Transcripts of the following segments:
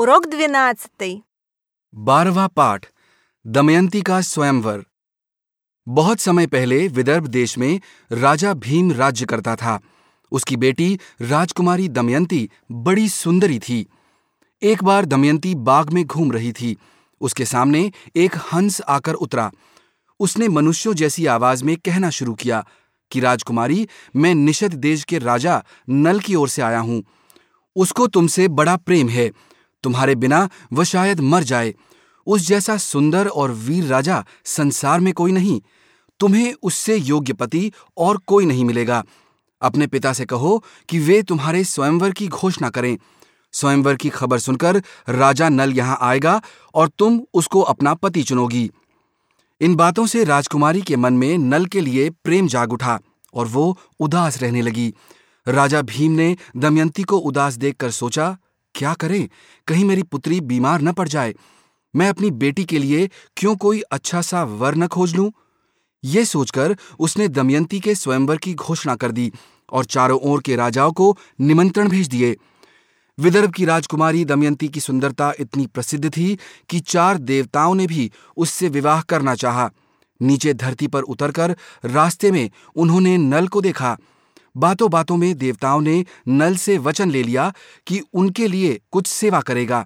Урок 12. बारहवा पाठ दमयंती का स्वयंवर बहुत समय पहले विदर्भ देश में राजा भीम राज्य करता था उसकी बेटी राजकुमारी दमयंती बड़ी सुंदरी थी एक बार दमयंती बाग में घूम रही थी उसके सामने एक हंस आकर उतरा उसने मनुष्यों जैसी आवाज में कहना शुरू किया कि राजकुमारी मैं निषद देश के राजा नल की ओर से आया हूं उसको तुमसे बड़ा प्रेम है तुम्हारे बिना वह शायद मर जाए। उस जैसा सुंदर और वीर राजा संसार में कोई नहीं। तुम्हें उससे योग्य पति और कोई नहीं मिलेगा। अपने पिता से कहो कि वे तुम्हारे स्वयंवर की घोषणा करें। स्वयंवर की खबर सुनकर राजा नल यहाँ आएगा और तुम उसको अपना पति चुनोगी। इन बातों से राजकुमारी के मन में नल के लिए प्रेम जाग उठा और वो उदास रहने लगी। राजा भीम ने दमयंती को उदास देखकर सोचा क्या करें? कहीं मेरी पुत्री बीमार न पड़ जाए। मैं अपनी बेटी के लिए क्यों कोई अच्छा सा वर न खोज लूँ? ये सोचकर उसने दमयंती के स्वयंवर की घोषणा कर दी और चारों ओर के राजाओं को निमंत्रण भेज दिए। विदर्भ की राजकुमारी दमयंती की सुंदरता इतनी प्रसिद्ध थी कि चार देवताओं ने भी उससे विवाह करना चाहा। नीचे धरती पर उतरकर रास्ते में उन्होंने नल को देखा। बातों बातों में देवताओं ने नल से वचन ले लिया कि उनके लिए कुछ सेवा करेगा।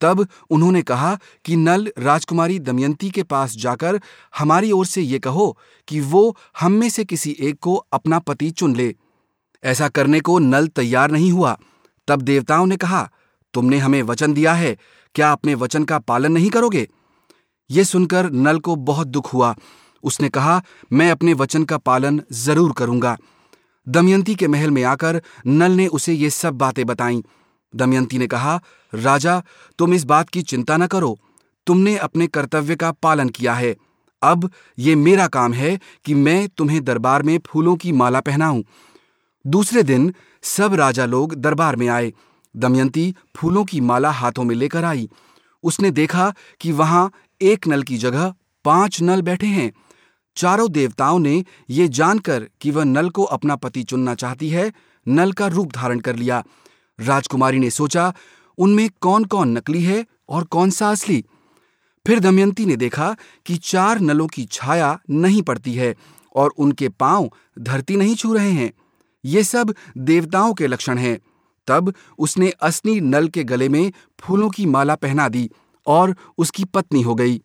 तब उन्होंने कहा कि नल राजकुमारी दमयंती के पास जाकर हमारी ओर से ये कहो कि वो हम में से किसी एक को अपना पति चुन ले। ऐसा करने को नल तैयार नहीं हुआ। तब देवताओं ने कहा, तुमने हमें वचन दिया है, क्या अपने वचन का पालन नहीं करोगे? ये सुनकर नल को बहुत दुख हुआ। उसने कहा, मैं अपने वचन का पालन ज़रूर करूँगा। दमयंती के महल में आकर नल ने उसे ये सब बातें बताईं। दमयंती ने कहा, राजा, तुम इस बात की चिंता न करो। तुमने अपने कर्तव्य का पालन किया है। अब ये मेरा काम है कि मैं तुम्हें दरबार में फूलों की माला पहनाऊं। दूसरे दिन सब राजा लोग दरबार में आए। दमयंती फूलों की माला हाथों में लेकर आई। उसने देखा कि वहाँ एक नल की जगह पाँच नल बैठे हैं। चारों देवताओं ने ये जानकर कि वह नल को अपना पति चुनना चाहती है, नल का रूप धारण कर लिया। राजकुमारी ने सोचा, उनमें कौन कौन नकली है और कौन सा असली? फिर दमयंती ने देखा कि चार नलों की छाया नहीं पड़ती है और उनके पाँव धरती नहीं छू रहे हैं। ये सब देवताओं के लक्षण हैं। तब उसने असली नल के गले में फूलों की माला पहना दी और उसकी पत्नी हो गई।